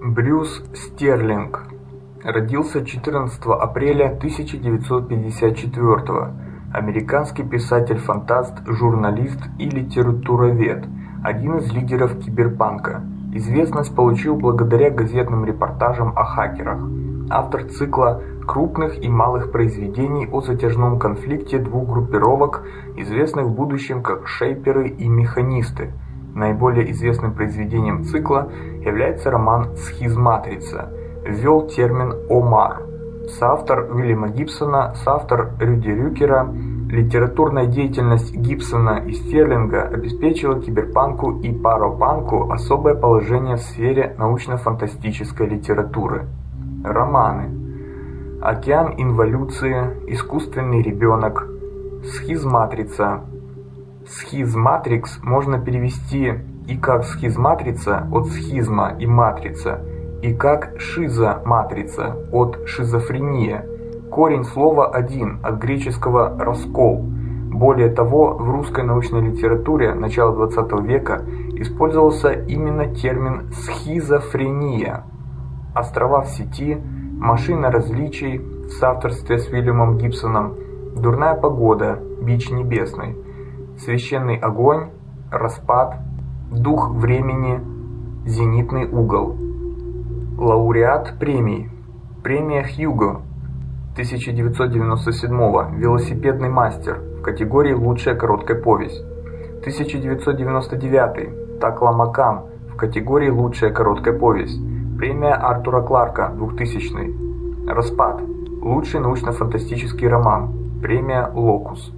Брюс Стерлинг родился 14 апреля 1954 Американский писатель-фантаст, журналист и литературовед, один из лидеров киберпанка. Известность получил благодаря газетным репортажам о хакерах. Автор цикла крупных и малых произведений о затяжном конфликте двух группировок, известных в будущем как шейперы и механисты. Наиболее известным произведением цикла является роман «Схизматрица», ввел термин «омар». Соавтор Уильяма Гибсона, соавтор Рюди Рюкера, литературная деятельность Гибсона и Стерлинга обеспечила киберпанку и паропанку особое положение в сфере научно-фантастической литературы. Романы. Океан инволюции, Искусственный ребенок, Схизматрица, Схизматрикс можно перевести и как схизматрица от схизма и матрица, и как шизоматрица от шизофрения. Корень слова один от греческого раскол. Более того, в русской научной литературе начала XX века использовался именно термин схизофрения. Острова в сети, машина различий в соавторстве с Уильямом Гибсоном, дурная погода, бич небесный священный огонь, распад, дух времени, зенитный угол. Лауреат премий. Премия Хьюго 1997 Велосипедный мастер в категории Лучшая короткая повесть. 1999 Такла в категории Лучшая короткая повесть. Премия Артура Кларка 2000 Распад. Лучший научно-фантастический роман. Премия Локус.